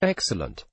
Excellent.